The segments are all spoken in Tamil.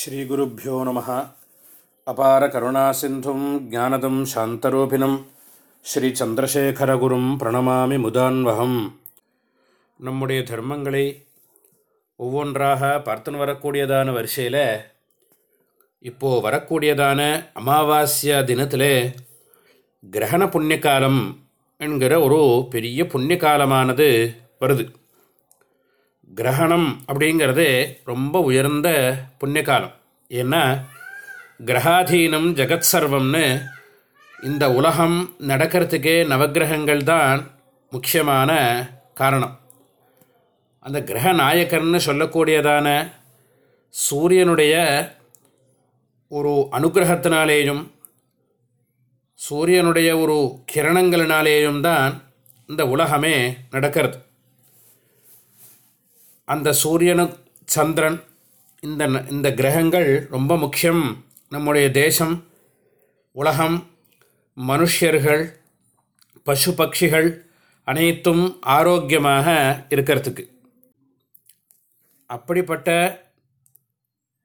ஸ்ரீகுருப்போ நம. அபார கருணாசிந்தும் ஜானதம் சாந்தரூபிணம் ஸ்ரீச்சந்திரசேகரகுரும் பிரணமாமி முதான்வகம். நம்முடைய தர்மங்களை ஒவ்வொன்றாக பார்த்துன்னு வரக்கூடியதான வரிசையில் இப்போது வரக்கூடியதான அமாவாஸ்யா தினத்தில் கிரகண புண்ணியகாலம் என்கிற ஒரு பெரிய புண்ணியகாலமானது வருது. கிரகணம் அப்படிங்கிறது ரொம்ப உயர்ந்த புண்ணியகாலம். ஏன்னா கிரகாதீனம் ஜெகத் சர்வம்னு இந்த உலகம் நடக்கிறதுக்கே நவகிரகங்கள் தான் முக்கியமான காரணம். அந்த கிரக நாயக்கர்னு சொல்லக்கூடியதான சூரியனுடைய ஒரு அனுகிரகத்தினாலேயும் சூரியனுடைய ஒரு கிரணங்களினாலேயும் தான் இந்த உலகமே நடக்கிறது. அந்த சூரியனு சந்திரன் இந்த ந- இந்த கிரகங்கள் ரொம்ப முக்கியம். நம்முடைய தேசம் உலகம் மனுஷர்கள் பசு பட்சிகள் அனைத்தும் ஆரோக்கியமாக இருக்கிறதுக்கு. அப்படிப்பட்ட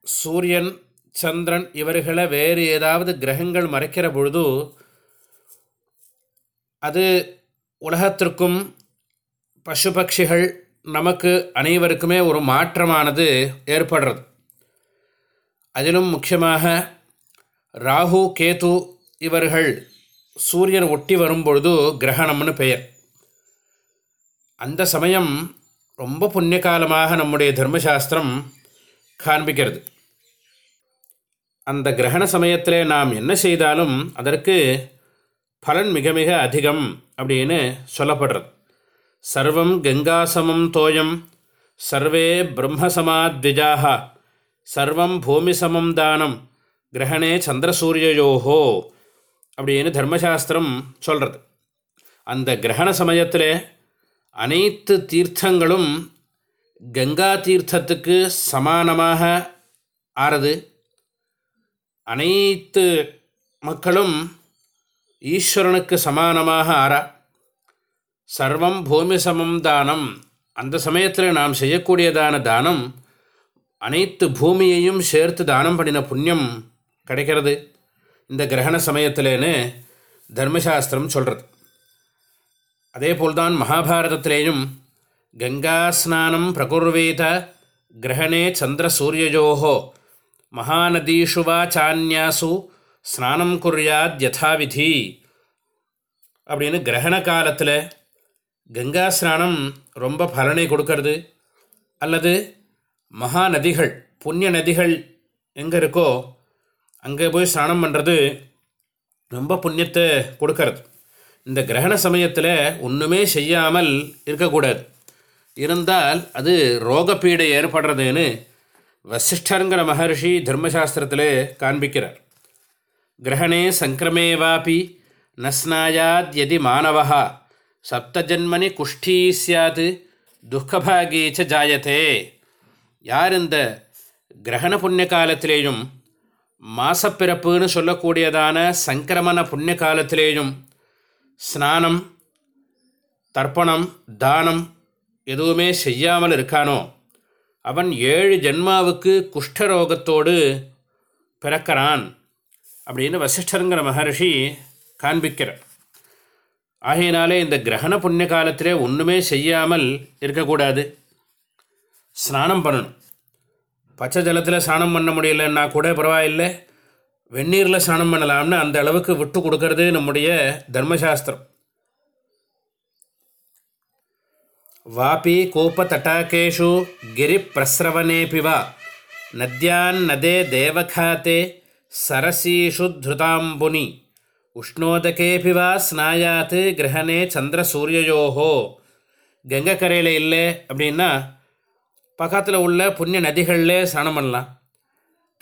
சூரியன் சந்திரன் இவர்களை வேறு ஏதாவது கிரகங்கள் மறைக்கிற பொழுது அது உலகத்திற்கும் பசு பட்சிகள் நமக்கு அனைவருக்குமே ஒரு மாற்றமானது ஏற்படுறது. அதிலும் முக்கியமாக ராகு கேது இவர்கள் சூரியன் ஒட்டி வரும்பொழுது கிரகணம்னு பெயர். அந்த சமயம் ரொம்ப புண்ணிய காலமாக நம்முடைய தர்மசாஸ்திரம் காண்பிக்கிறது. அந்த கிரகண சமயத்தில் நாம் என்ன செய்தாலும் அதற்கு பலன் மிக மிக அதிகம் அப்படின்னு சொல்லப்படுறது. சர்வம் கங்காசமம் தோயம் சர்வே பிரம்மசமாத்விஜாக சர்வம் பூமிசமம் தானம் கிரகணே சந்திரசூரியயோகோ அப்படின்னு தர்மசாஸ்திரம் சொல்கிறது அந்த கிரகண சமயத்தில் அனைத்து தீர்த்தங்களும் கங்கா தீர்த்தத்துக்கு சமானமாக ஆறது. அனைத்து மக்களும் ஈஸ்வரனுக்கு சமானமாக ஆறா. சர்வம் பூமி சமம் தானம். அந்த சமயத்தில் நாம் செய்யக்கூடியதான தானம் அனைத்து பூமியையும் சேர்த்து தானம் பண்ணின புண்ணியம் கிடைக்கிறது. இந்த கிரகண சமயத்திலேன்னு தர்மசாஸ்திரம் சொல்கிறது அதே போல்தான் மகாபாரதத்திலேயும் கங்காஸ்நானம் பிரகுர்வேத கிரகணே சந்திர சூரியயோகோ மகாநதீஷு வா சான்யாசு ஸ்நானம் குர்யாத் யதாவிதி அப்படின்னு கிரகண காலத்தில் கங்கா ஸ்நானம் ரொம்ப பலனை கொடுக்கறது. அல்லது மகா நதிகள் புண்ணிய நதிகள் எங்கே இருக்கோ அங்கே போய் ஸ்நானம் பண்ணுறது ரொம்ப புண்ணியத்தை கொடுக்கறது. இந்த கிரகண சமயத்தில் ஒன்றுமே செய்யாமல் இருக்கக்கூடாது. இருந்தால் அது ரோகப்பீடை ஏற்படுறதுன்னு வசிஷ்டருங்கிற மகர்ஷி தர்மசாஸ்திரத்தில் காண்பிக்கிறார். கிரகணே சங்கிரமே வாபி நஸ்னாயாத் எதி மாணவா சப்தஜன்மனி குஷ்டீ சியாத் துக்கபாகீச்ச ஜாயத்தே யார் இந்த கிரகண புண்ணிய காலத்திலேயும் மாசப்பிறப்புன்னு சொல்லக்கூடியதான சங்கிரமண புண்ணிய காலத்திலேயும் ஸ்நானம் தர்ப்பணம் தானம் எதுவுமே செய்யாமல் இருக்கானோ? அவன் ஏழு ஜென்மாவுக்கு குஷ்டரோகத்தோடு பிறக்கிறான் அப்படின்னு வசிஷ்டருங்கிற மகர்ஷி காண்பிக்கிறார். ஆகையினாலே இந்த கிரகண புண்ணிய காலத்திலே ஒன்றுமே செய்யாமல் இருக்கக்கூடாது. ஸ்நானம் பண்ணணும். பச்சை ஜலத்தில் ஸ்நானம் பண்ண முடியலன்னா கூட பரவாயில்லை. வெந்நீரில் ஸ்நானம் பண்ணலாம்னு அந்த அளவுக்கு விட்டு கொடுக்கறது நம்முடைய தர்மசாஸ்திரம். வாபி கூப்பதட்டாகேஷு கிரிப்பிரஸ்ரவனேபி வா. நத்யான் நதே தேவகாத்தே சரசீஷு திருதாம்புனி. உஷ்ணோதகேபி வா ஸ்நாயாத்து கிரகணே சந்திர சூரியயோகோ. கங்கக்கரையில் இல்லை அப்படின்னா பக்கத்தில் உள்ள புண்ணிய நதிகளில் ஸ்நானம் பண்ணலாம்.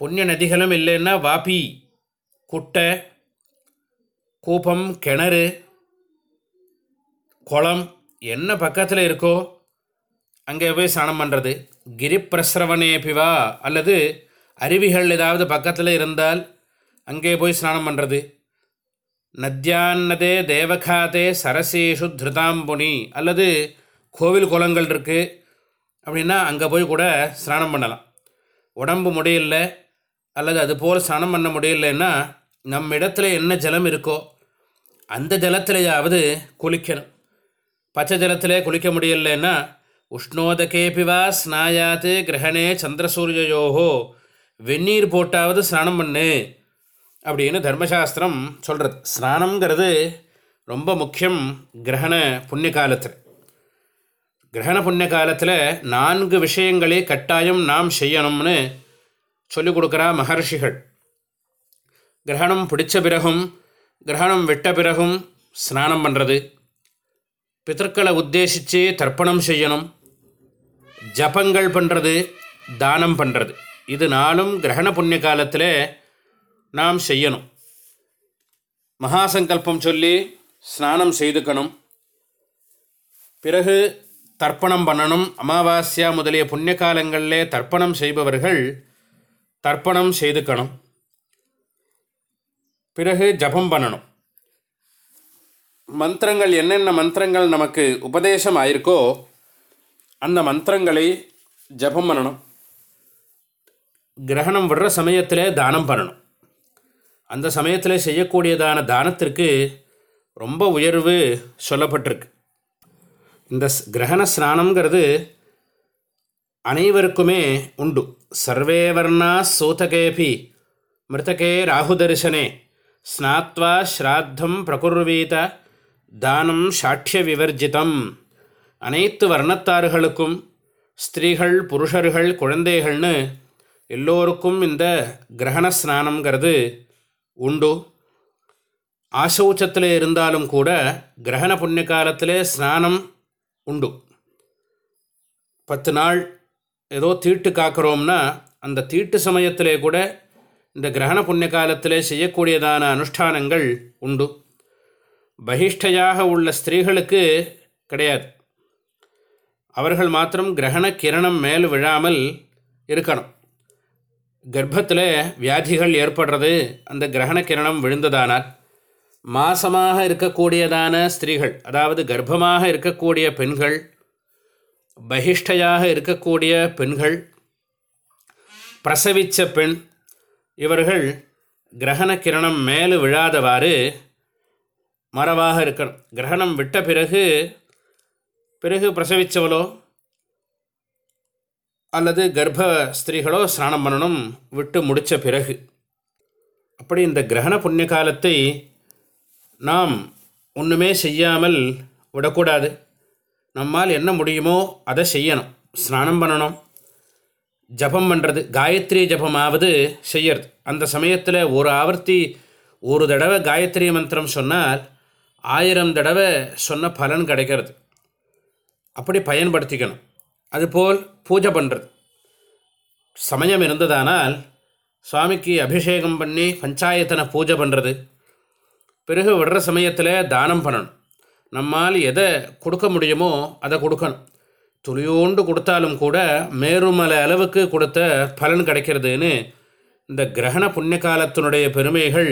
புண்ணிய நதிகளும் இல்லைன்னா வாபி குட்டை கூப்பம் கிணறு குளம் என்ன பக்கத்தில் இருக்கோ அங்கே போய் ஸ்நானம் பண்ணுறது கிரிப்பிரஸ்ரவணேபிவா அல்லது அருவிகள் ஏதாவது பக்கத்தில் இருந்தால் அங்கே போய் ஸ்நானம் பண்ணுறது நத்தியான்னதே தேவகாதே சரசேஷு திருதாம்புனி அல்லது கோவில் குளங்கள் இருக்குது அப்படின்னா அங்கே போய் கூட ஸ்நானம் பண்ணலாம். உடம்பு முடியல அல்லது அது போல் ஸ்நானம் பண்ண முடியலன்னா நம்ம இடத்துல என்ன ஜலம் இருக்கோ அந்த ஜலத்திலேயாவது குளிக்கணும். பச்சை ஜலத்திலே குளிக்க முடியலன்னா உஷ்ணோதகேபிவா ஸ்நாயாத்து கிரகணே சந்திரசூரியயோகோ வெந்நீர் போட்டாவது ஸ்நானம் பண்ணு. அப்படின்னு தர்மசாஸ்திரம் சொல்கிறது ஸ்நானங்கிறது ரொம்ப முக்கியம் கிரகண புண்ணிய காலத்தில் கிரகண புண்ணிய காலத்தில் நான்கு விஷயங்களே கட்டாயம் நாம் செய்யணும்னு சொல்லிக் கொடுக்குறா மகர்ஷிகள். கிரகணம் பிடிச்ச பிறகும் கிரகணம் விட்ட பிறகும் ஸ்நானம் பண்ணுறது பித்தர்களை உத்தேசித்து தர்ப்பணம் செய்யணும். ஜபங்கள் பண்ணுறது தானம் பண்ணுறது இது நாளும் கிரகண புண்ணிய காலத்தில் நாம் செய்யணும். மகாசங்கல்பம் சொல்லி ஸ்நானம் செய்துக்கணும். பிறகு தர்ப்பணம் பண்ணணும். அமாவாஸ்யா முதலிய புண்ணிய காலங்களிலே தர்ப்பணம் செய்பவர்கள் தர்ப்பணம் செய்துக்கணும். பிறகு ஜபம் பண்ணணும். மந்திரங்கள் என்னென்ன மந்திரங்கள் நமக்கு உபதேசம் ஆயிருக்கோ அந்த மந்திரங்களை ஜபம் பண்ணணும். கிரகணம் விடுற சமயத்தில் தானம் பண்ணணும். அந்த சமயத்தில் செய்யக்கூடியதான தானத்திற்கு ரொம்ப உயர்வு சொல்லப்பட்டிருக்கு. இந்த ஸ்- கிரகண ஸ்நானங்கிறது அனைவருக்குமே உண்டு. சர்வே வர்ணா சூதகேபி மிருதகே ராகுதர்சனே ஸ்நாத்வா ஸ்ராத்தம் பிரகுர்வீத தானம் சாட்சிய விவர்ஜிதம். அனைத்து வர்ணத்தார்களுக்கும் ஸ்திரீகள் புருஷர்கள் குழந்தைகள்னு எல்லோருக்கும் இந்த கிரகண ஸ்நானங்கிறது உண்டு? ஆசௌச்சத்தில் இருந்தாலும் கூட கிரகண புண்ணிய காலத்திலே ஸ்நானம் உண்டு. பத்து நாள் ஏதோ தீட்டு காக்கிறோம்னா அந்த தீட்டு சமயத்திலே கூட இந்த கிரகண புண்ணிய காலத்திலே செய்யக்கூடியதான அனுஷ்டானங்கள் உண்டு. பகிஷ்டையாக உள்ள ஸ்திரீகளுக்கு கிடையாது. அவர்கள் மாத்திரம் கிரகண கிரணம் மேல் விழாமல் இருக்கணும். கர்ப்பத்தில் வியாதிகள் ஏற்படுறது அந்த கிரகண கிரணம் விழுந்ததானால் மாசமாக இருக்கக்கூடியதான ஸ்திரீகள் அதாவது கர்ப்பமாக இருக்கக்கூடிய பெண்கள் பகிஷ்டையாக இருக்கக்கூடிய பெண்கள் பிரசவித்த பெண் இவர்கள் கிரகண கிரணம் மேலே விழாதவாறு மறவாக இருக்கணும். கிரகணம் விட்ட பிறகு பிறகு பிரசவித்தவளோ அல்லது கர்ப்ப ஸ்திரீகளோ ஸ்நானம் பண்ணணும் விட்டு முடித்த பிறகு. அப்படி இந்த கிரகண புண்ணிய காலத்தை நாம் ஒன்றுமே செய்யாமல் விடக்கூடாது. நம்மால் என்ன முடியுமோ அதை செய்யணும். ஸ்நானம் பண்ணணும். ஜபம் பண்ணுறது காயத்ரி ஜபமாவது செய்யறது. அந்த சமயத்தில் ஒரு ஆவர்த்தி ஒரு தடவை காயத்ரி மந்திரம் சொன்னால் ஆயிரம் தடவை சொன்ன பலன் கிடைக்கிறது. அப்படி பயன்படுத்திக்கணும். அதுபோல் பூஜை பண்ணுறது சமயம் இருந்ததானால் சுவாமிக்கு அபிஷேகம் பண்ணி பஞ்சாயத்தனை பூஜை பண்ணுறது பிறகு விடுற சமயத்தில் தானம் பண்ணணும். நம்மால் எதை கொடுக்க முடியுமோ அதை கொடுக்கணும். துளியோண்டு கொடுத்தாலும் கூட மேருமலை அளவுக்கு கொடுத்த பலன் கிடைக்கிறதுன்னு இந்த கிரகண புண்ணிய காலத்தினுடைய பெருமைகள்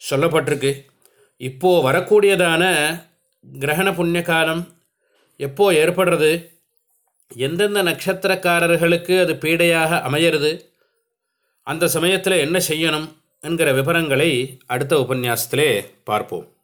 சொல்லப்பட்டிருக்கு. இப்போது வரக்கூடியதான கிரகண புண்ணிய காலம் எப்போது ஏற்படுறது? எந்தெந்த நட்சத்திரக்காரர்களுக்கு அது பீடையாக அமையிறது அந்த சமயத்தில் என்ன செய்யணும் என்கிற விவரங்களை அடுத்த உபன்யாசத்திலே பார்ப்போம்.